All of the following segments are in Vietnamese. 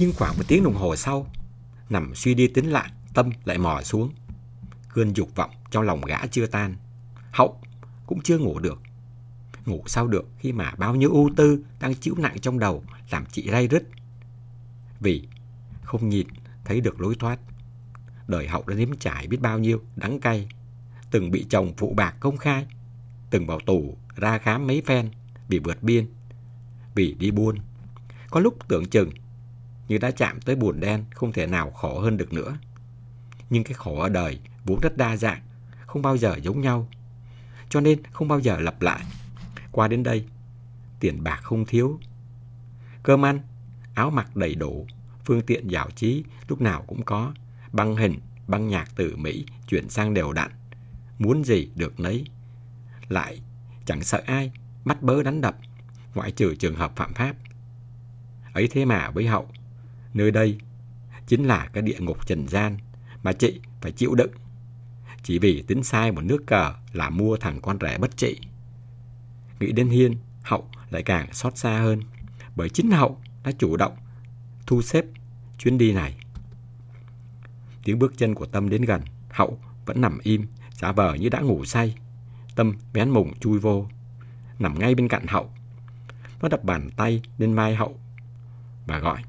Nhưng khoảng một tiếng đồng hồ sau, nằm suy đi tính lại, tâm lại mò xuống. Cơn dục vọng trong lòng gã chưa tan. Hậu cũng chưa ngủ được. Ngủ sao được khi mà bao nhiêu ưu tư đang chịu nặng trong đầu làm chị ray rứt. Vì không nhìn thấy được lối thoát. Đời hậu đã nếm trải biết bao nhiêu đắng cay. Từng bị chồng phụ bạc công khai. Từng vào tù ra khám mấy phen vì vượt biên. Vì đi buôn. Có lúc tưởng chừng như đã chạm tới buồn đen không thể nào khổ hơn được nữa. Nhưng cái khổ ở đời vốn rất đa dạng, không bao giờ giống nhau. Cho nên không bao giờ lặp lại. Qua đến đây, tiền bạc không thiếu. Cơm ăn, áo mặc đầy đủ, phương tiện giải trí lúc nào cũng có. Băng hình, băng nhạc từ Mỹ chuyển sang đều đặn. Muốn gì được nấy. Lại chẳng sợ ai bắt bớ đánh đập, ngoại trừ trường hợp phạm pháp. Ấy thế mà với hậu, nơi đây chính là cái địa ngục trần gian mà chị phải chịu đựng. Chỉ vì tính sai một nước cờ là mua thằng con rẻ bất trị. Nghĩ đến Hiên, Hậu lại càng xót xa hơn. Bởi chính Hậu đã chủ động thu xếp chuyến đi này. Tiếng bước chân của Tâm đến gần, Hậu vẫn nằm im, giả vờ như đã ngủ say. Tâm bén mùng chui vô, nằm ngay bên cạnh Hậu. Nó đập bàn tay lên mai Hậu và gọi.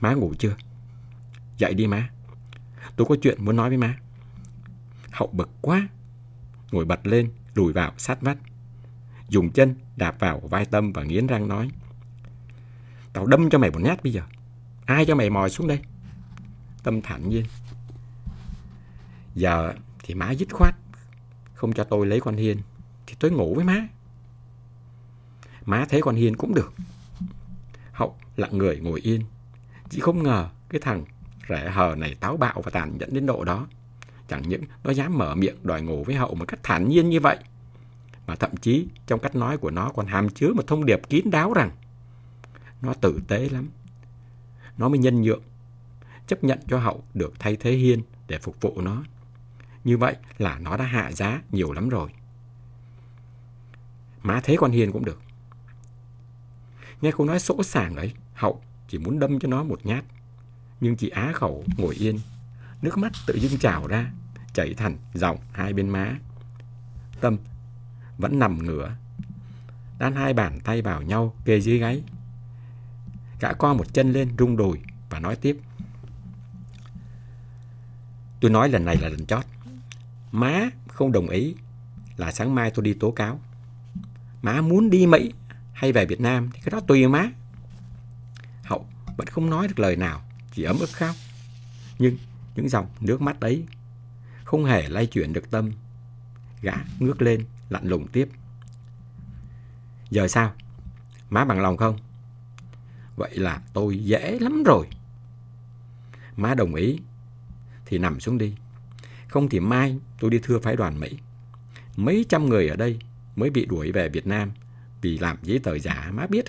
Má ngủ chưa? Dậy đi má. Tôi có chuyện muốn nói với má. Hậu bực quá. Ngồi bật lên, lùi vào sát vách. Dùng chân đạp vào vai Tâm và nghiến răng nói. Tao đâm cho mày một nhát bây giờ. Ai cho mày mòi xuống đây? Tâm thản nhiên. Giờ thì má dứt khoát. Không cho tôi lấy con Hiên. Thì tôi ngủ với má. Má thấy con Hiên cũng được. Hậu lặng người ngồi yên. Chị không ngờ cái thằng rẻ hờ này táo bạo và tàn nhẫn đến độ đó. Chẳng những nó dám mở miệng đòi ngủ với Hậu một cách thản nhiên như vậy, mà thậm chí trong cách nói của nó còn hàm chứa một thông điệp kín đáo rằng nó tử tế lắm. Nó mới nhân nhượng, chấp nhận cho Hậu được thay thế Hiên để phục vụ nó. Như vậy là nó đã hạ giá nhiều lắm rồi. Má thế con Hiên cũng được. Nghe cô nói sỗ sàng ấy, Hậu chỉ muốn đâm cho nó một nhát. Nhưng chị Á khẩu ngồi yên, nước mắt tự dưng trào ra, chảy thành dòng hai bên má. Tâm vẫn nằm ngửa, đan hai bàn tay vào nhau kề dưới gáy. Gã co một chân lên rung đùi và nói tiếp. Tôi nói lần này là lần chót. Má không đồng ý là sáng mai tôi đi tố cáo. Má muốn đi Mỹ hay về Việt Nam thì cái đó tùy má. Vẫn không nói được lời nào, chỉ ấm ức khóc. Nhưng những dòng nước mắt ấy không hề lay chuyển được tâm. Gã ngước lên, lạnh lùng tiếp. Giờ sao? Má bằng lòng không? Vậy là tôi dễ lắm rồi. Má đồng ý, thì nằm xuống đi. Không thì mai tôi đi thưa phái đoàn Mỹ. Mấy trăm người ở đây mới bị đuổi về Việt Nam vì làm giấy tờ giả má biết.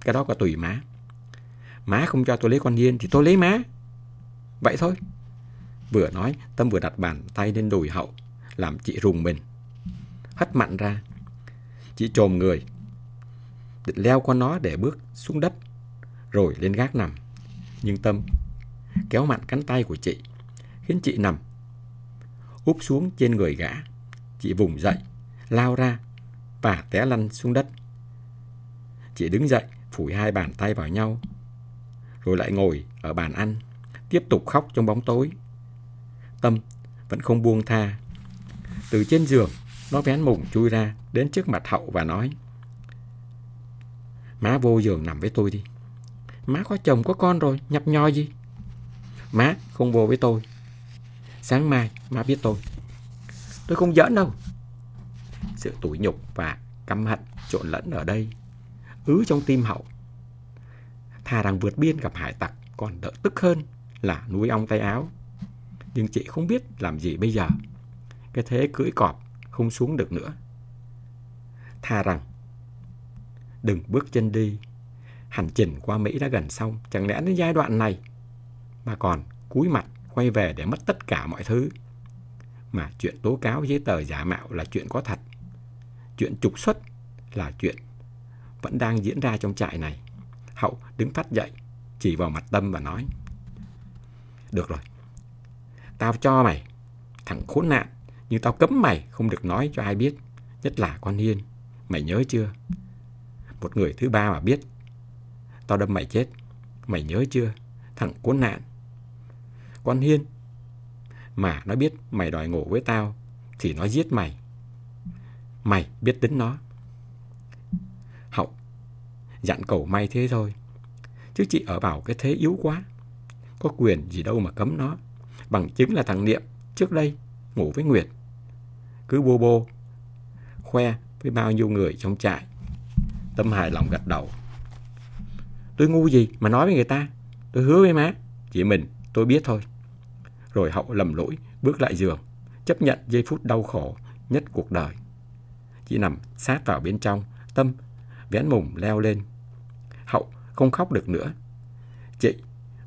Cái đó có tùy má. Má không cho tôi lấy con Hiên thì tôi lấy má. Vậy thôi. Vừa nói, Tâm vừa đặt bàn tay lên đùi hậu, làm chị rùng mình. Hất mặn ra. Chị trồm người, định leo qua nó để bước xuống đất, rồi lên gác nằm. Nhưng Tâm kéo mạnh cánh tay của chị, khiến chị nằm, úp xuống trên người gã. Chị vùng dậy, lao ra và té lăn xuống đất. Chị đứng dậy, phủi hai bàn tay vào nhau, rồi lại ngồi ở bàn ăn, tiếp tục khóc trong bóng tối. Tâm vẫn không buông tha. Từ trên giường, nó vén mùng chui ra đến trước mặt Hậu và nói Má vô giường nằm với tôi đi. Má có chồng có con rồi, nhập nhoi gì? Má không vô với tôi. Sáng mai má biết tôi. Tôi không giỡn đâu. Sự tủi nhục và căm hận trộn lẫn ở đây. Ứ trong tim Hậu. Thà rằng vượt biên gặp hải tặc còn đỡ tức hơn là nuôi ong tay áo. Nhưng chị không biết làm gì bây giờ. Cái thế cưỡi cọp không xuống được nữa. Thà rằng đừng bước chân đi. Hành trình qua Mỹ đã gần xong, chẳng lẽ đến giai đoạn này mà còn cúi mặt quay về để mất tất cả mọi thứ. Mà chuyện tố cáo giấy tờ giả mạo là chuyện có thật. Chuyện trục xuất là chuyện vẫn đang diễn ra trong trại này. Hậu đứng phát dậy, chỉ vào mặt Tâm và nói. Được rồi, tao cho mày, thằng khốn nạn, nhưng tao cấm mày không được nói cho ai biết, nhất là con Hiên. Mày nhớ chưa? Một người thứ ba mà biết, tao đâm mày chết. Mày nhớ chưa? Thằng khốn nạn. Con Hiên, mà nó biết mày đòi ngủ với tao, thì nó giết mày. Mày biết tính nó. Dặn cầu may thế thôi. Chứ chị ở bảo cái thế yếu quá. Có quyền gì đâu mà cấm nó. Bằng chứng là thằng Niệm trước đây ngủ với Nguyệt. Cứ bô bô, khoe với bao nhiêu người trong trại. Tâm hài lòng gật đầu. Tôi ngu gì mà nói với người ta. Tôi hứa với má. Chỉ mình tôi biết thôi. Rồi hậu lầm lỗi bước lại giường. Chấp nhận giây phút đau khổ nhất cuộc đời. Chị nằm sát vào bên trong. Tâm vén mùng leo lên. Hậu không khóc được nữa. Chị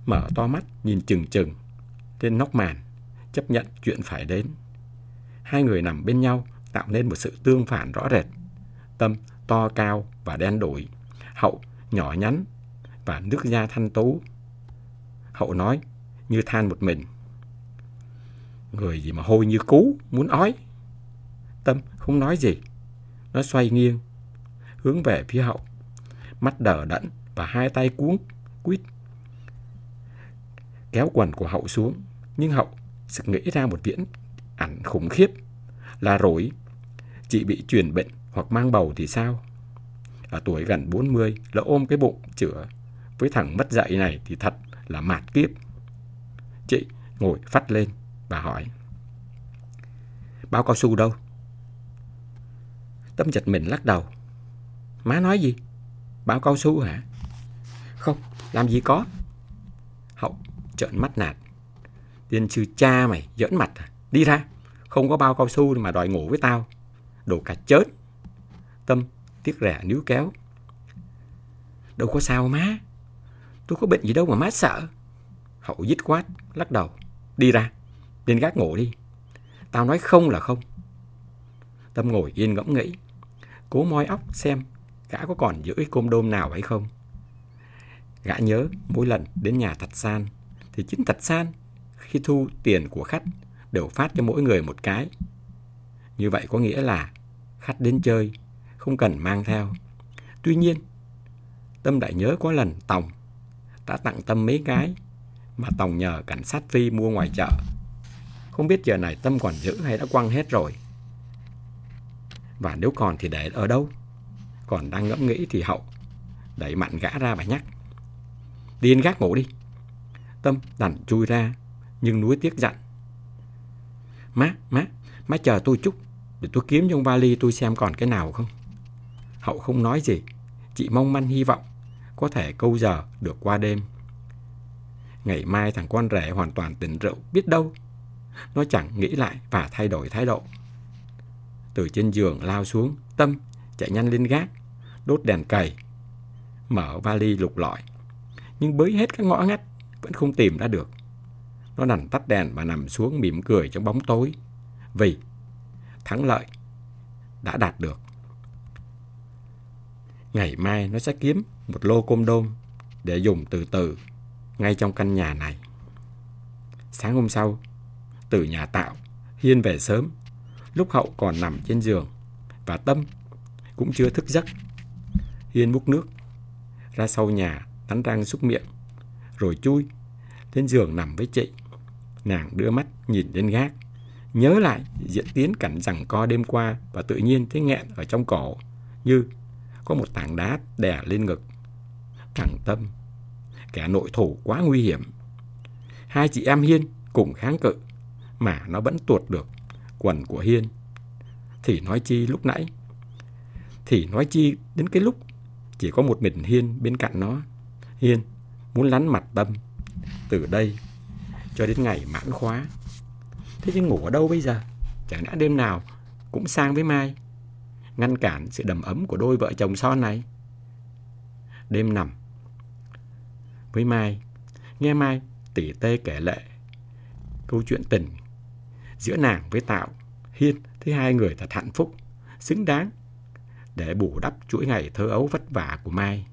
mở to mắt nhìn chừng chừng trên nóc màn, chấp nhận chuyện phải đến. Hai người nằm bên nhau tạo nên một sự tương phản rõ rệt. Tâm to cao và đen đổi, Hậu nhỏ nhắn và nước da thanh tú. Hậu nói như than một mình. Người gì mà hôi như cú, muốn ói. Tâm không nói gì. Nó xoay nghiêng, hướng về phía hậu. Mắt đờ đẫn và hai tay cuống, quýt. Kéo quần của hậu xuống. Nhưng hậu sực nghĩ ra một viễn ảnh khủng khiếp. Là rối, chị bị truyền bệnh hoặc mang bầu thì sao? Ở tuổi gần 40, lỡ ôm cái bụng chữa với thằng mất dạy này thì thật là mạt kiếp. Chị ngồi phát lên và hỏi. Bao cao su đâu? Tâm giật mình lắc đầu. Má nói gì? Bao cao su hả? Không, làm gì có. Hậu trợn mắt nạt. Tiên sư cha mày giỡn mặt à? Đi ra, không có bao cao su mà đòi ngủ với tao. Đồ cả chết. Tâm tiếc rẻ níu kéo. Đâu có sao má. Tôi có bệnh gì đâu mà má sợ. Hậu dứt quát, lắc đầu. Đi ra, lên gác ngủ đi. Tao nói không là không. Tâm ngồi yên ngẫm nghĩ. Cố moi óc xem gã có còn giữ côm đôm nào hay không. Gã nhớ mỗi lần đến nhà Thạch San thì chính Thạch San khi thu tiền của khách đều phát cho mỗi người một cái. Như vậy có nghĩa là khách đến chơi không cần mang theo. Tuy nhiên, Tâm đại nhớ có lần Tòng đã tặng Tâm mấy cái mà Tòng nhờ cảnh sát Phi mua ngoài chợ. Không biết giờ này Tâm còn giữ hay đã quăng hết rồi. Và nếu còn thì để ở đâu? Còn đang ngẫm nghĩ thì Hậu đẩy mạnh gã ra và nhắc. Đi gác ngủ đi. Tâm đành chui ra, nhưng núi tiếc dặn. Má, má, má chờ tôi chút, để tôi kiếm trong vali tôi xem còn cái nào không. Hậu không nói gì, chị mong manh hy vọng có thể câu giờ được qua đêm. Ngày mai thằng con rể hoàn toàn tỉnh rượu, biết đâu. Nó chẳng nghĩ lại và thay đổi thái độ. Từ trên giường lao xuống, Tâm chạy nhanh lên gác, đốt đèn cầy, mở vali lục lọi. Nhưng bới hết các ngõ ngách, vẫn không tìm ra được. Nó nằm tắt đèn và nằm xuống mỉm cười trong bóng tối. Vì thắng lợi đã đạt được. Ngày mai nó sẽ kiếm một lô côm đôm để dùng từ từ ngay trong căn nhà này. Sáng hôm sau, từ nhà tạo, Hiên về sớm, lúc hậu còn nằm trên giường và Tâm cũng chưa thức giấc. Hiên múc nước, ra sau nhà, đánh răng xúc miệng, rồi chui lên giường nằm với chị. Nàng đưa mắt nhìn lên gác, nhớ lại diễn tiến cảnh rằng co đêm qua và tự nhiên thấy nghẹn ở trong cổ, như có một tảng đá đè lên ngực. Thằng Tâm, kẻ nội thủ quá nguy hiểm. Hai chị em Hiên cùng kháng cự, mà nó vẫn tuột được quần của Hiên. Thì nói chi lúc nãy, thì nói chi đến cái lúc chỉ có một mình Hiên bên cạnh nó. Hiên muốn lánh mặt Tâm từ đây cho đến ngày mãn khóa. Thế nhưng ngủ ở đâu bây giờ? Chẳng lẽ đêm nào cũng sang với Mai, ngăn cản sự đầm ấm của đôi vợ chồng son này? Đêm nằm với Mai, nghe Mai tỉ tê kể lệ câu chuyện tình giữa nàng với Tạo, Hiên thấy hai người thật hạnh phúc, xứng đáng để bù đắp chuỗi ngày thơ ấu vất vả của Mai.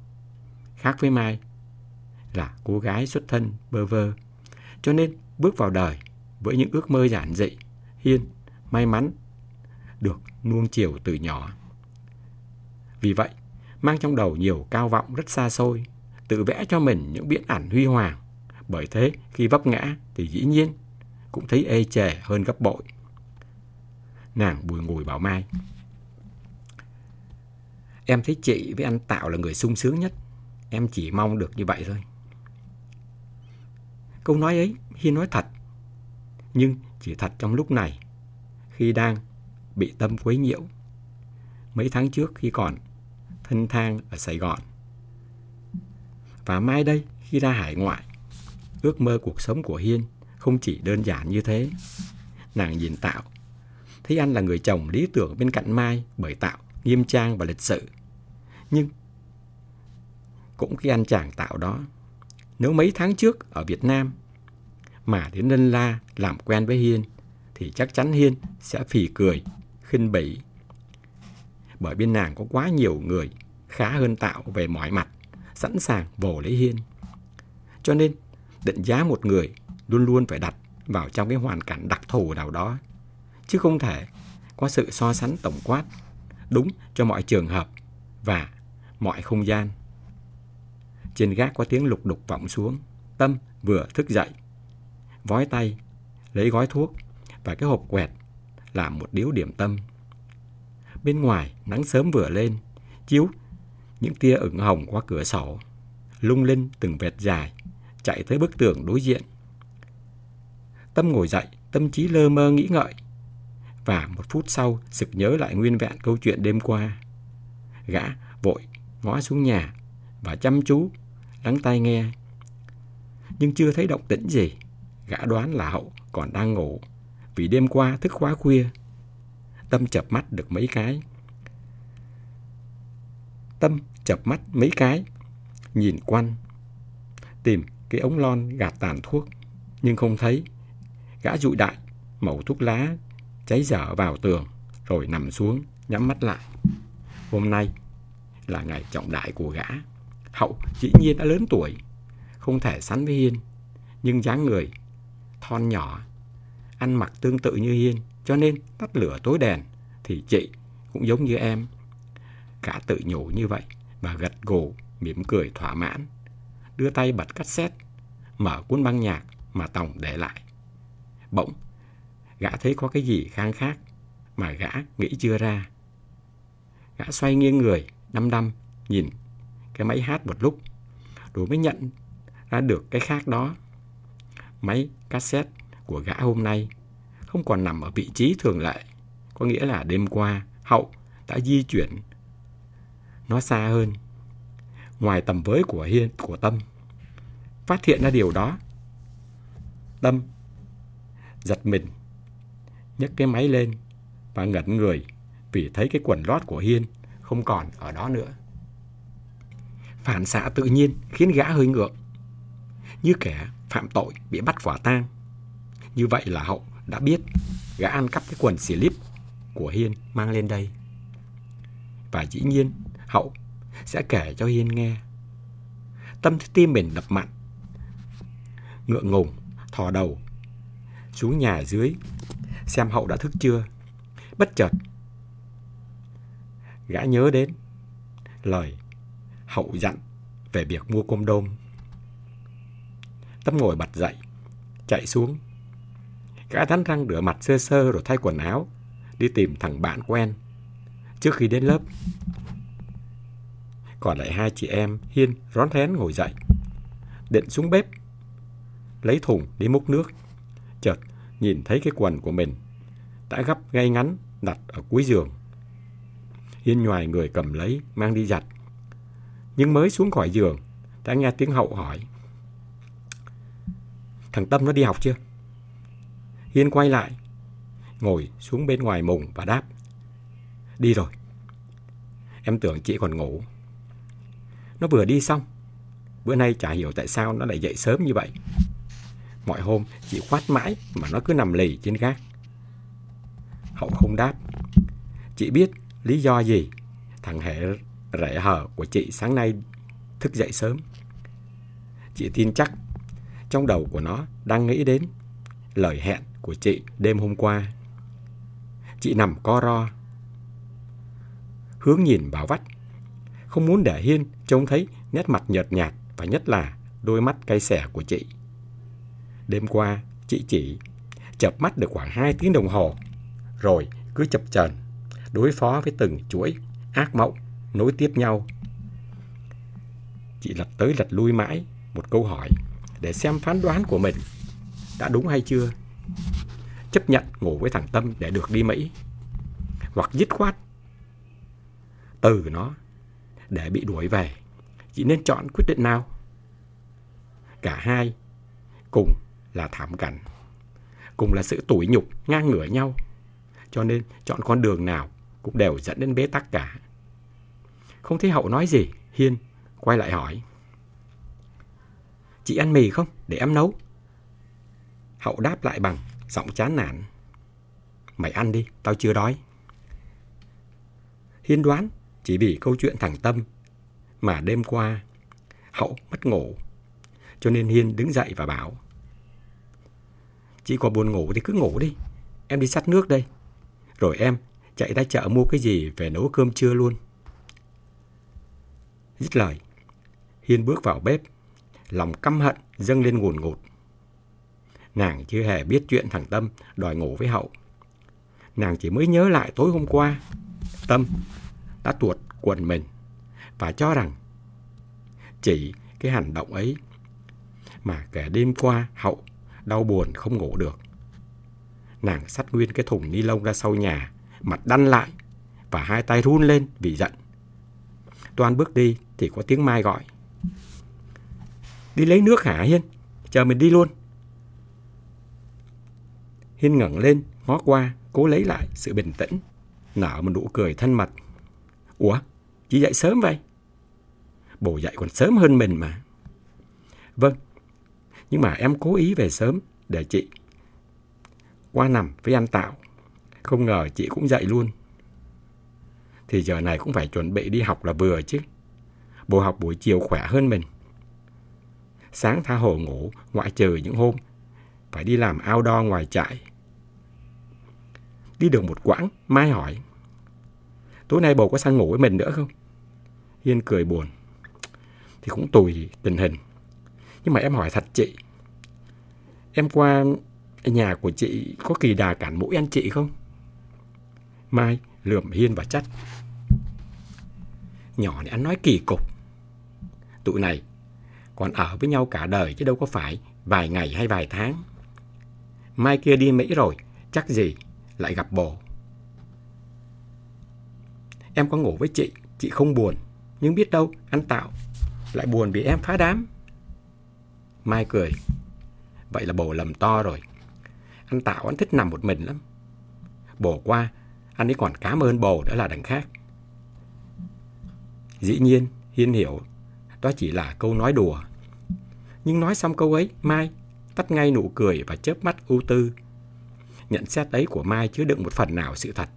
khác với Mai là cô gái xuất thân bơ vơ. Cho nên bước vào đời với những ước mơ giản dị, Hiên may mắn được nuông chiều từ nhỏ. Vì vậy, mang trong đầu nhiều cao vọng rất xa xôi, tự vẽ cho mình những biển ảnh huy hoàng. Bởi thế, khi vấp ngã thì dĩ nhiên cũng thấy ê chề hơn gấp bội. Nàng bùi ngùi bảo Mai. Em thấy chị với anh Tạo là người sung sướng nhất. Em chỉ mong được như vậy thôi. Câu nói ấy Hiên nói thật. Nhưng chỉ thật trong lúc này. Khi đang bị tâm quấy nhiễu. Mấy tháng trước khi còn thân thang ở Sài Gòn. Và mai đây, khi ra hải ngoại. Ước mơ cuộc sống của Hiên không chỉ đơn giản như thế. Nàng nhìn Tạo. Thấy anh là người chồng lý tưởng bên cạnh Mai bởi Tạo nghiêm trang và lịch sự. Nhưng cũng cái anh chàng Tạo đó nếu mấy tháng trước ở Việt Nam mà đến Lân La làm quen với Hiên thì chắc chắn Hiên sẽ phì cười, khinh bỉ. Bởi bên nàng có quá nhiều người khá hơn Tạo về mọi mặt, sẵn sàng vồ lấy Hiên. Cho nên định giá một người luôn luôn phải đặt vào trong cái hoàn cảnh đặc thù nào đó, chứ không thể có sự so sánh tổng quát đúng cho mọi trường hợp và mọi không gian. Trên gác có tiếng lục đục vọng xuống. Tâm vừa thức dậy. Vói tay, lấy gói thuốc và cái hộp quẹt làm một điếu điểm tâm. Bên ngoài, nắng sớm vừa lên, chiếu những tia ửng hồng qua cửa sổ, lung linh từng vệt dài, chạy tới bức tường đối diện. Tâm ngồi dậy, tâm trí lơ mơ nghĩ ngợi. Và một phút sau, sực nhớ lại nguyên vẹn câu chuyện đêm qua. Gã vội ngó xuống nhà và chăm chú lắng tai nghe. Nhưng chưa thấy động tĩnh gì. Gã đoán là Hậu còn đang ngủ vì đêm qua thức quá khuya. Tâm chập mắt được mấy cái. Tâm chập mắt mấy cái, nhìn quanh, tìm cái ống lon gạt tàn thuốc, nhưng không thấy. Gã dụi đại, mẩu thuốc lá, cháy dở vào tường, rồi nằm xuống, nhắm mắt lại. Hôm nay là ngày trọng đại của gã. Hậu dĩ nhiên đã lớn tuổi, không thể sánh với Hiên, nhưng dáng người thon nhỏ, ăn mặc tương tự như Hiên, cho nên tắt lửa tối đèn thì chị cũng giống như em. Cả tự nhủ như vậy và gật gù, mỉm cười thỏa mãn, đưa tay bật cassette, mở cuốn băng nhạc mà tổng để lại. Bỗng, gã thấy có cái gì khang khác mà gã nghĩ chưa ra. Gã xoay nghiêng người, đăm đăm, nhìn cái máy hát một lúc, rồi mới nhận ra được cái khác đó. Máy cassette của gã hôm nay không còn nằm ở vị trí thường lệ, có nghĩa là đêm qua Hậu đã di chuyển nó xa hơn, ngoài tầm với của Hiên của Tâm. Phát hiện ra điều đó, Tâm giật mình, nhấc cái máy lên và ngẩn người vì thấy cái quần lót của Hiên không còn ở đó nữa. Phản xạ tự nhiên khiến gã hơi ngượng. Như kẻ phạm tội bị bắt quả tang. Như vậy là Hậu đã biết gã ăn cắp cái quần xì líp của Hiên mang lên đây. Và dĩ nhiên Hậu sẽ kể cho Hiên nghe. Tâm tim mình đập mạnh. Ngượng ngùng, thò đầu xuống nhà dưới xem Hậu đã thức chưa. Bất chợt gã nhớ đến lời hậu dặn về việc mua côm đôm. Tâm ngồi bật dậy, chạy xuống. Gã đánh răng rửa mặt sơ sơ rồi thay quần áo, đi tìm thằng bạn quen. Trước khi đến lớp, còn lại hai chị em Hiên rón rén ngồi dậy, định xuống bếp, lấy thùng đi múc nước. Chợt nhìn thấy cái quần của mình đã gấp ngay ngắn đặt ở cuối giường. Hiên nhoài người cầm lấy, mang đi giặt. Nhưng mới xuống khỏi giường, đã nghe tiếng hậu hỏi. Thằng Tâm nó đi học chưa? Hiên quay lại, ngồi xuống bên ngoài mùng và đáp. Đi rồi. Em tưởng chị còn ngủ. Nó vừa đi xong. Bữa nay chả hiểu tại sao nó lại dậy sớm như vậy. Mọi hôm chị khoát mãi mà nó cứ nằm lì trên gác. Hậu không đáp. Chị biết lý do gì thằng hệ rẻ hở của chị sáng nay thức dậy sớm. Chị tin chắc trong đầu của nó đang nghĩ đến lời hẹn của chị đêm hôm qua. Chị nằm co ro, hướng nhìn vào vách, không muốn để Hiên trông thấy nét mặt nhợt nhạt và nhất là đôi mắt cay xẻ của chị. Đêm qua, chị chỉ chập mắt được khoảng 2 tiếng đồng hồ, rồi cứ chập chờn đối phó với từng chuỗi ác mộng, nối tiếp nhau. Chị lật tới lật lui mãi, một câu hỏi, để xem phán đoán của mình đã đúng hay chưa. Chấp nhận ngủ với thằng Tâm để được đi Mỹ. Hoặc dứt khoát, từ nó, để bị đuổi về. Chị nên chọn quyết định nào? Cả hai, cùng là thảm cảnh. Cùng là sự tủi nhục ngang ngửa nhau. Cho nên chọn con đường nào cũng đều dẫn đến bế tắc cả. Không thấy Hậu nói gì, Hiên quay lại hỏi. Chị ăn mì không? Để em nấu. Hậu đáp lại bằng giọng chán nản. Mày ăn đi, tao chưa đói. Hiên đoán chỉ vì câu chuyện thằng Tâm mà đêm qua Hậu mất ngủ. Cho nên Hiên đứng dậy và bảo Chị có buồn ngủ thì cứ ngủ đi. Em đi sắt nước đây. Rồi em chạy ra chợ mua cái gì về nấu cơm trưa luôn. Dứt lời, Hiên bước vào bếp, lòng căm hận dâng lên ngùn ngụt. Nàng chưa hề biết chuyện thằng Tâm đòi ngủ với Hậu. Nàng chỉ mới nhớ lại tối hôm qua, Tâm đã tuột quần mình và cho rằng chỉ cái hành động ấy mà kẻ đêm qua Hậu đau buồn không ngủ được. Nàng sắt nguyên cái thùng ni lông ra sau nhà, mặt đăn lại và hai tay run lên vì giận. Toan bước đi thì có tiếng Mai gọi. Đi lấy nước hả Hiên? Chờ mình đi luôn. Hiên ngẩng lên, ngó qua, cố lấy lại sự bình tĩnh, nở một nụ cười thân mật. Ủa, chị dậy sớm vậy? Bố dậy còn sớm hơn mình mà. Vâng, nhưng mà em cố ý về sớm để chị qua nằm với anh Tạo. Không ngờ chị cũng dậy luôn. Thì giờ này cũng phải chuẩn bị đi học là vừa chứ. Bộ học buổi chiều khỏe hơn mình. Sáng tha hồ ngủ, ngoại trừ những hôm phải đi làm ao đo ngoài trại. Đi được một quãng, Mai hỏi. Tối nay bầu có sang ngủ với mình nữa không? Hiên cười buồn. Thì cũng tùy tình hình. Nhưng mà em hỏi thật chị. Em qua nhà của chị có kỳ đà cản mũi anh chị không? Mai lườm Hiên và chắc. Nhỏ này ăn nói kỳ cục. Tụi này còn ở với nhau cả đời chứ đâu có phải vài ngày hay vài tháng. Mai kia đi Mỹ rồi, chắc gì lại gặp bồ. Em có ngủ với chị, chị không buồn, nhưng biết đâu anh Tạo lại buồn vì em phá đám. Mai cười, vậy là bồ lầm to rồi. Anh Tạo anh thích nằm một mình lắm. Bồ qua, anh ấy còn cảm ơn bồ đã là đằng khác. Dĩ nhiên, Hiên hiểu, đó chỉ là câu nói đùa. Nhưng nói xong câu ấy, Mai tắt ngay nụ cười và chớp mắt ưu tư. Nhận xét ấy của Mai chứa đựng một phần nào sự thật.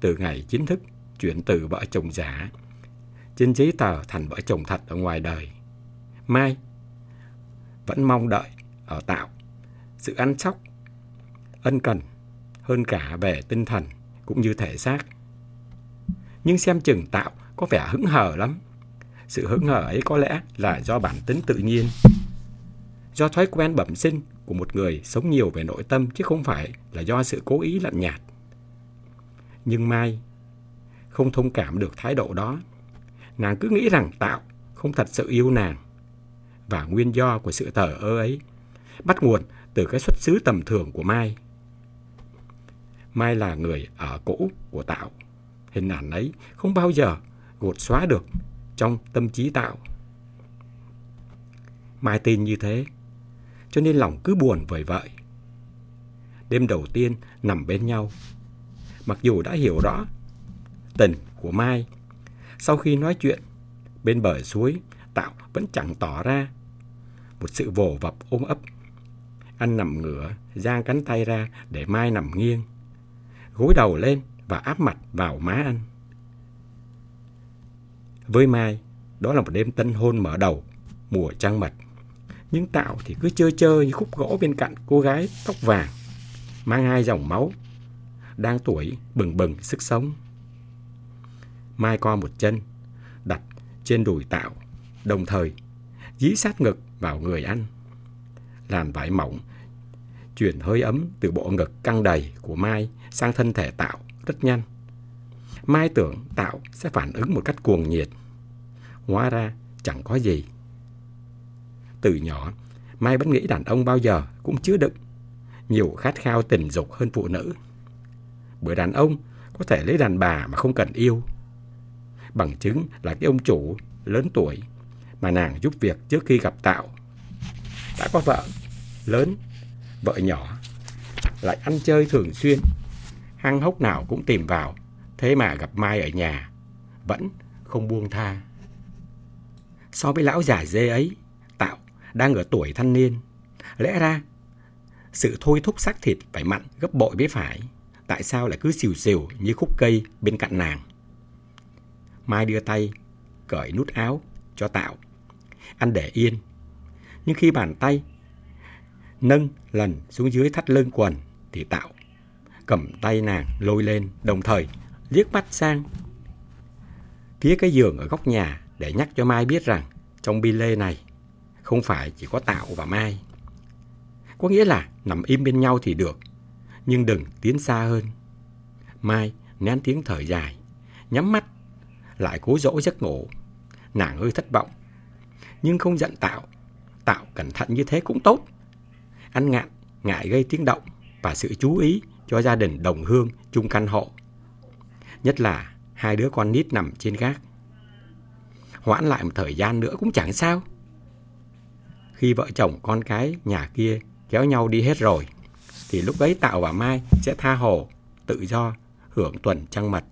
Từ ngày chính thức chuyển từ vợ chồng giả trên giấy tờ thành vợ chồng thật ở ngoài đời. Mai vẫn mong đợi ở Tạo sự ăn sóc, ân cần hơn cả về tinh thần cũng như thể xác. Nhưng xem chừng Tạo có vẻ hững hờ lắm. Sự hững hờ ấy có lẽ là do bản tính tự nhiên, do thói quen bẩm sinh của một người sống nhiều về nội tâm chứ không phải là do sự cố ý lạnh nhạt. Nhưng Mai không thông cảm được thái độ đó. Nàng cứ nghĩ rằng Tạo không thật sự yêu nàng. Và nguyên do của sự thờ ơ ấy bắt nguồn từ cái xuất xứ tầm thường của Mai. Mai là người ở cũ của Tạo. Hình ảnh ấy không bao giờ gột xóa được trong tâm trí Tạo. Mai tin như thế, cho nên lòng cứ buồn vời vợi. Đêm đầu tiên nằm bên nhau, mặc dù đã hiểu rõ tình của Mai, sau khi nói chuyện bên bờ suối, Tạo vẫn chẳng tỏ ra một sự vồ vập ôm ấp. Anh nằm ngửa, giang cánh tay ra để Mai nằm nghiêng, gối đầu lên và áp mặt vào má anh. Với Mai, đó là một đêm tân hôn mở đầu, mùa trăng mật. Nhưng Tạo thì cứ chơi chơi như khúc gỗ bên cạnh cô gái tóc vàng, mang hai dòng máu, đang tuổi bừng bừng sức sống. Mai co một chân, đặt trên đùi Tạo, đồng thời dí sát ngực vào người anh. Làn vải mỏng, chuyển hơi ấm từ bộ ngực căng đầy của Mai sang thân thể Tạo rất nhanh. Mai tưởng Tạo sẽ phản ứng một cách cuồng nhiệt. Hóa ra chẳng có gì. Từ nhỏ, Mai vẫn nghĩ đàn ông bao giờ cũng chứa đựng nhiều khát khao tình dục hơn phụ nữ. Bởi đàn ông có thể lấy đàn bà mà không cần yêu. Bằng chứng là cái ông chủ lớn tuổi mà nàng giúp việc trước khi gặp Tạo. Đã có vợ lớn, vợ nhỏ, lại ăn chơi thường xuyên, hăng hốc nào cũng tìm vào, thế mà gặp Mai ở nhà, vẫn không buông tha. So với lão già dê ấy, Tạo đang ở tuổi thanh niên. Lẽ ra, sự thôi thúc xác thịt phải mặn gấp bội biết phải. Tại sao lại cứ xìu xìu như khúc cây bên cạnh nàng? Mai đưa tay, cởi nút áo cho Tạo. Anh để yên. Nhưng khi bàn tay nâng lần xuống dưới thắt lưng quần thì Tạo cầm tay nàng lôi lên đồng thời liếc mắt sang phía cái giường ở góc nhà để nhắc cho Mai biết rằng trong bi lê này không phải chỉ có Tạo và Mai. Có nghĩa là nằm im bên nhau thì được, nhưng đừng tiến xa hơn. Mai nén tiếng thở dài, nhắm mắt, lại cố dỗ giấc ngủ. Nàng hơi thất vọng, nhưng không giận Tạo. Tạo cẩn thận như thế cũng tốt. Anh ngạn, ngại gây tiếng động và sự chú ý cho gia đình đồng hương chung căn hộ. Nhất là hai đứa con nít nằm trên gác. Hoãn lại một thời gian nữa cũng chẳng sao. Khi vợ chồng con cái nhà kia kéo nhau đi hết rồi, thì lúc ấy Tạo và Mai sẽ tha hồ, tự do, hưởng tuần trăng mật.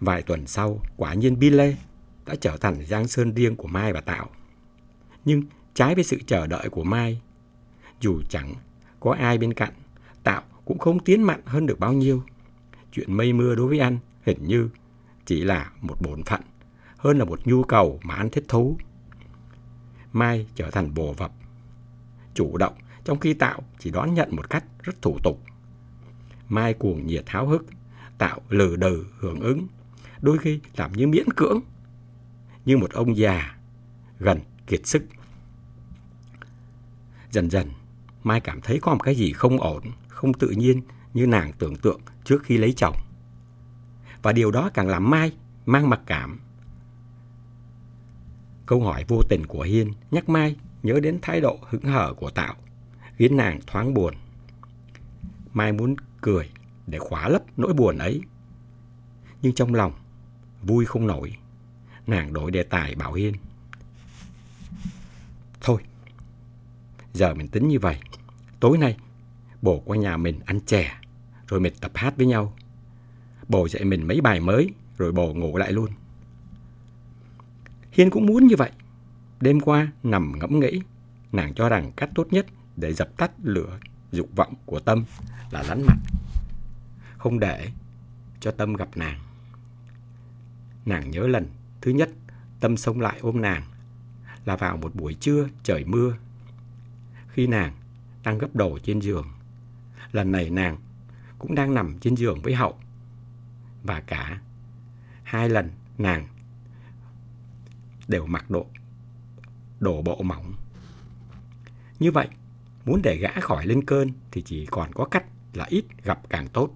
Vài tuần sau, quả nhiên Billy đã trở thành giang sơn riêng của Mai và Tạo. Nhưng trái với sự chờ đợi của Mai, dù chẳng có ai bên cạnh, Tạo cũng không tiến mặn hơn được bao nhiêu. Chuyện mây mưa đối với anh hình như chỉ là một bổn phận, hơn là một nhu cầu mà anh thích thú. Mai trở thành bồ vập, chủ động, trong khi Tạo chỉ đón nhận một cách rất thủ tục. Mai cuồng nhiệt háo hức, Tạo lừ đừ hưởng ứng, đôi khi làm như miễn cưỡng, như một ông già gần kiệt sức. Dần dần, Mai cảm thấy có một cái gì không ổn, không tự nhiên như nàng tưởng tượng trước khi lấy chồng. Và điều đó càng làm Mai mang mặc cảm. Câu hỏi vô tình của Hiên nhắc Mai nhớ đến thái độ hững hở của Tạo, khiến nàng thoáng buồn. Mai muốn cười để khóa lấp nỗi buồn ấy. Nhưng trong lòng, vui không nổi. Nàng đổi đề tài bảo Hiên. Thôi, giờ mình tính như vậy. Tối nay, bồ qua nhà mình ăn chè, rồi mình tập hát với nhau. bồ dạy mình mấy bài mới, rồi bồ ngủ lại luôn. Hiên cũng muốn như vậy. Đêm qua, nằm ngẫm nghĩ, nàng cho rằng cách tốt nhất để dập tắt lửa dục vọng của Tâm là lánh mặt. Không để cho Tâm gặp nàng. Nàng nhớ lần thứ nhất Tâm xông lại ôm nàng là vào một buổi trưa trời mưa. Khi nàng đang gấp đồ trên giường. Lần này nàng cũng đang nằm trên giường với Hậu. Và cả hai lần nàng đều mặc độ đổ bộ mỏng. Như vậy, muốn để gã khỏi lên cơn thì chỉ còn có cách là ít gặp càng tốt.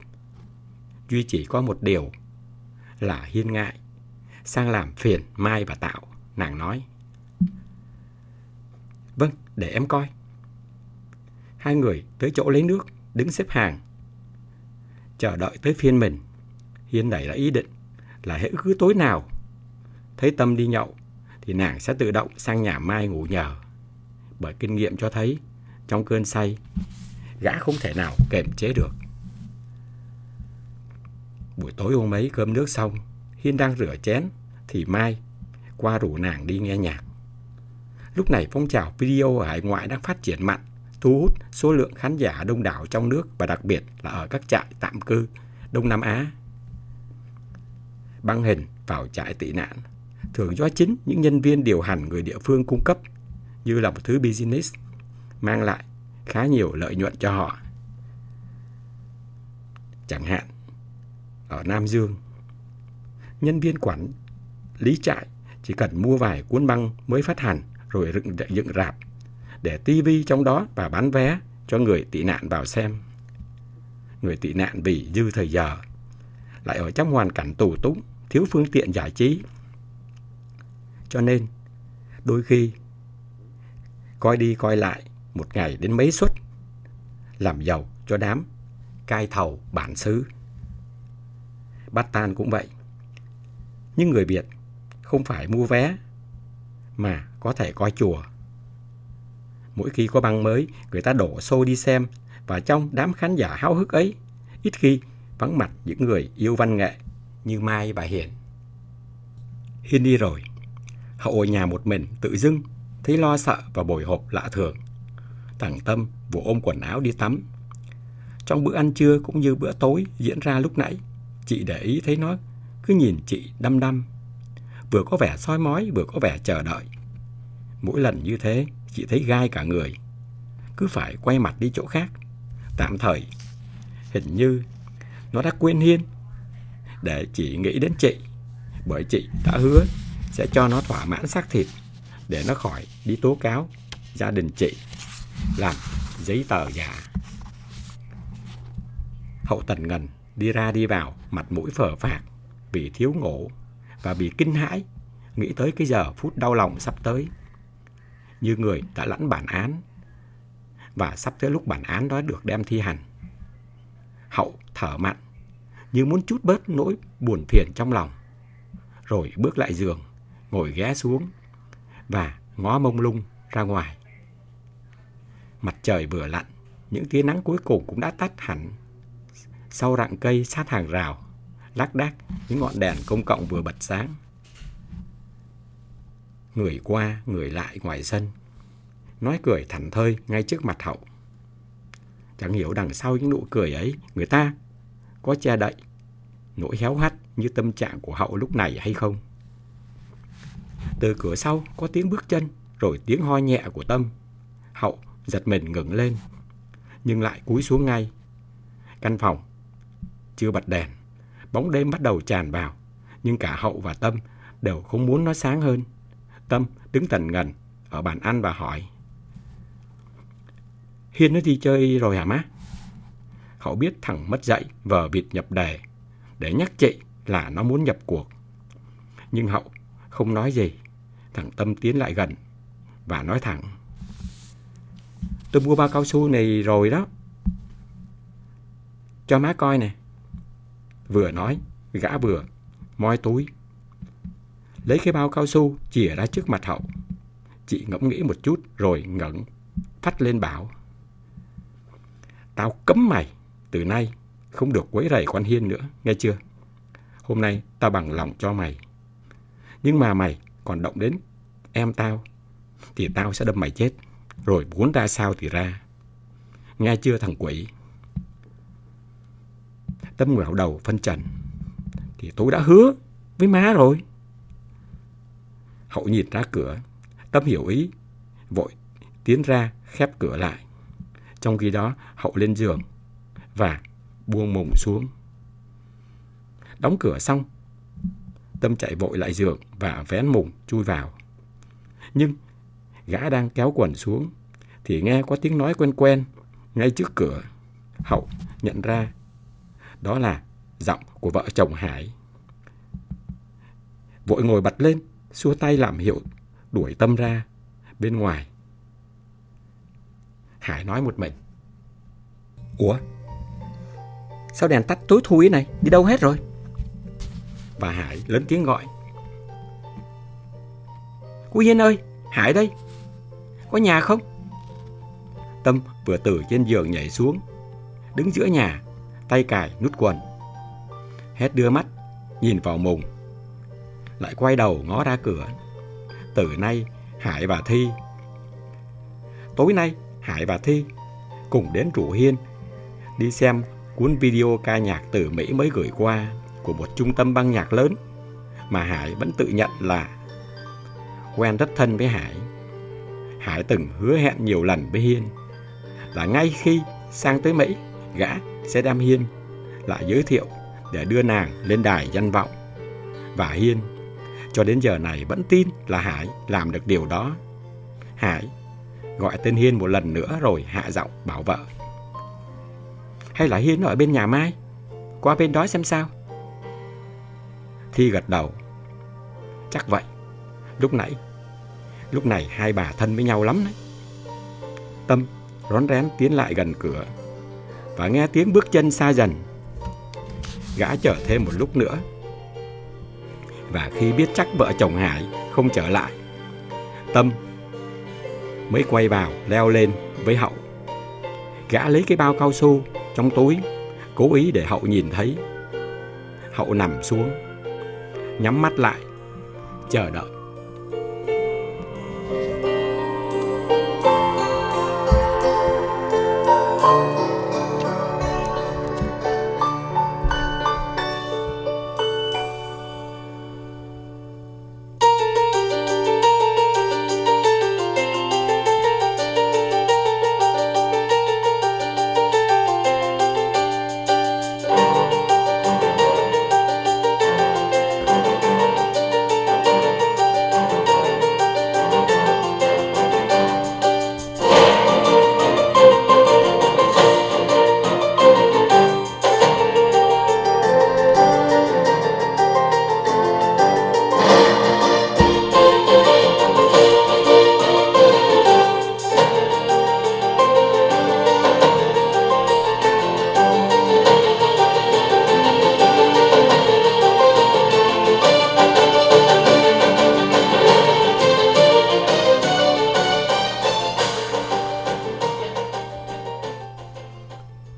Duy chỉ có một điều là hiên ngại, sang làm phiền Mai và Tạo, nàng nói. Vâng, để em coi. Hai người tới chỗ lấy nước, đứng xếp hàng. Chờ đợi tới phiên mình. Hiên nảy ra ý định là hễ cứ tối nào thấy Tâm đi nhậu thì nàng sẽ tự động sang nhà Mai ngủ nhờ. Bởi kinh nghiệm cho thấy trong cơn say gã không thể nào kềm chế được. Buổi tối hôm ấy cơm nước xong, Hiên đang rửa chén thì Mai qua rủ nàng đi nghe nhạc. Lúc này phong trào video ở hải ngoại đang phát triển mạnh thu hút số lượng khán giả đông đảo trong nước và đặc biệt là ở các trại tạm cư Đông Nam Á. Băng hình vào trại tị nạn thường do chính những nhân viên điều hành người địa phương cung cấp như là một thứ business mang lại khá nhiều lợi nhuận cho họ. Chẳng hạn, ở Nam Dương, nhân viên quản lý trại chỉ cần mua vài cuốn băng mới phát hành rồi dựng, dựng rạp để tivi trong đó và bán vé cho người tị nạn vào xem. Người tị nạn vì dư thời giờ, lại ở trong hoàn cảnh tù túng, thiếu phương tiện giải trí. Cho nên, đôi khi, coi đi coi lại một ngày đến mấy suất, làm giàu cho đám cai thầu bản xứ. Bát Tan cũng vậy. Nhưng người Việt không phải mua vé mà có thể coi chùa. Mỗi khi có băng mới, người ta đổ xô đi xem và trong đám khán giả háo hức ấy, ít khi vắng mặt những người yêu văn nghệ như Mai và Hiền. Hiên đi rồi, hậu ở nhà một mình tự dưng thấy lo sợ và bồi hộp lạ thường. Thằng Tâm vừa ôm quần áo đi tắm. Trong bữa ăn trưa cũng như bữa tối diễn ra lúc nãy, chị để ý thấy nó cứ nhìn chị đăm đăm. Vừa có vẻ soi mói, vừa có vẻ chờ đợi. Mỗi lần như thế, chị thấy gai cả người. Cứ phải quay mặt đi chỗ khác. Tạm thời, hình như nó đã quên Hiên để chỉ nghĩ đến chị. Bởi chị đã hứa sẽ cho nó thỏa mãn xác thịt để nó khỏi đi tố cáo gia đình chị làm giấy tờ giả. Hậu Tần Ngân đi ra đi vào, mặt mũi phở phạc vì thiếu ngủ và vì kinh hãi nghĩ tới cái giờ phút đau lòng sắp tới. Như người đã lãnh bản án và sắp tới lúc bản án đó được đem thi hành. Hậu thở mặn như muốn chút bớt nỗi buồn phiền trong lòng. Rồi bước lại giường, ngồi ghé xuống và ngó mông lung ra ngoài. Mặt trời vừa lặn, những tia nắng cuối cùng cũng đã tắt hẳn. Sau rặng cây sát hàng rào, lác đác những ngọn đèn công cộng vừa bật sáng. Người qua, người lại ngoài sân, nói cười thảnh thơi ngay trước mặt hậu. Chẳng hiểu đằng sau những nụ cười ấy, người ta có che đậy nỗi héo hắt như tâm trạng của hậu lúc này hay không. Từ cửa sau có tiếng bước chân, rồi tiếng ho nhẹ của Tâm. Hậu giật mình ngừng lên, nhưng lại cúi xuống ngay. Căn phòng chưa bật đèn, bóng đêm bắt đầu tràn vào, nhưng cả Hậu và Tâm đều không muốn nó sáng hơn. Tâm đứng tần ngần ở bàn ăn và hỏi. Hiên nó đi chơi rồi hả má? Hậu biết thằng mất dạy vờ vịt nhập đề để nhắc chị là nó muốn nhập cuộc. Nhưng Hậu không nói gì. Thằng Tâm tiến lại gần và nói thẳng. Tôi mua bao cao su này rồi đó. Cho má coi nè. Vừa nói, gã vừa moi túi. Lấy cái bao cao su chìa ra trước mặt Hậu. Chị ngẫm nghĩ một chút rồi ngẩn phát lên bảo. Tao cấm mày từ nay không được quấy rầy quan hiên nữa, nghe chưa? Hôm nay tao bằng lòng cho mày. Nhưng mà mày còn động đến em tao, thì tao sẽ đâm mày chết. Rồi muốn ra sao thì ra. Nghe chưa thằng quỷ? Tâm ngạo đầu phân trần. Thì tôi đã hứa với má rồi. Hậu nhìn ra cửa. Tâm hiểu ý. Vội tiến ra khép cửa lại. Trong khi đó Hậu lên giường và buông mùng xuống. Đóng cửa xong, Tâm chạy vội lại giường và vén mùng chui vào. Nhưng gã đang kéo quần xuống thì nghe có tiếng nói quen quen ngay trước cửa. Hậu nhận ra đó là giọng của vợ chồng Hải. Vội ngồi bật lên, xua tay làm hiệu đuổi Tâm ra bên ngoài. Hải nói một mình. Ủa? Sao đèn tắt tối thui này? Đi đâu hết rồi? Và Hải lớn tiếng gọi. Cô Yên ơi, Hải đây. Có nhà không? Tâm vừa từ trên giường nhảy xuống, đứng giữa nhà, tay cài nút quần. Hết đưa mắt, nhìn vào mùng. Lại quay đầu ngó ra cửa. Từ nay, Hải và Thi. Tối nay, Hải và Thi cùng đến trụ Hiên đi xem cuốn video ca nhạc từ Mỹ mới gửi qua của một trung tâm băng nhạc lớn mà Hải vẫn tự nhận là quen rất thân với Hải. Hải từng hứa hẹn nhiều lần với Hiên là ngay khi sang tới Mỹ, gã sẽ đem Hiên lại giới thiệu để đưa nàng lên đài danh vọng. Và Hiên cho đến giờ này vẫn tin là Hải làm được điều đó. Hải gọi tên Hiên một lần nữa rồi hạ giọng bảo vợ. Hay là Hiên ở bên nhà Mai? Qua bên đó xem sao. Thi gật đầu. Chắc vậy. Lúc nãy, lúc này hai bà thân với nhau lắm đấy. Tâm rón rén tiến lại gần cửa và nghe tiếng bước chân xa dần. Gã chờ thêm một lúc nữa. Và khi biết chắc vợ chồng Hải không trở lại, Tâm mới quay vào leo lên với Hậu. Gã lấy cái bao cao su trong túi, cố ý để Hậu nhìn thấy. Hậu nằm xuống, nhắm mắt lại, chờ đợi.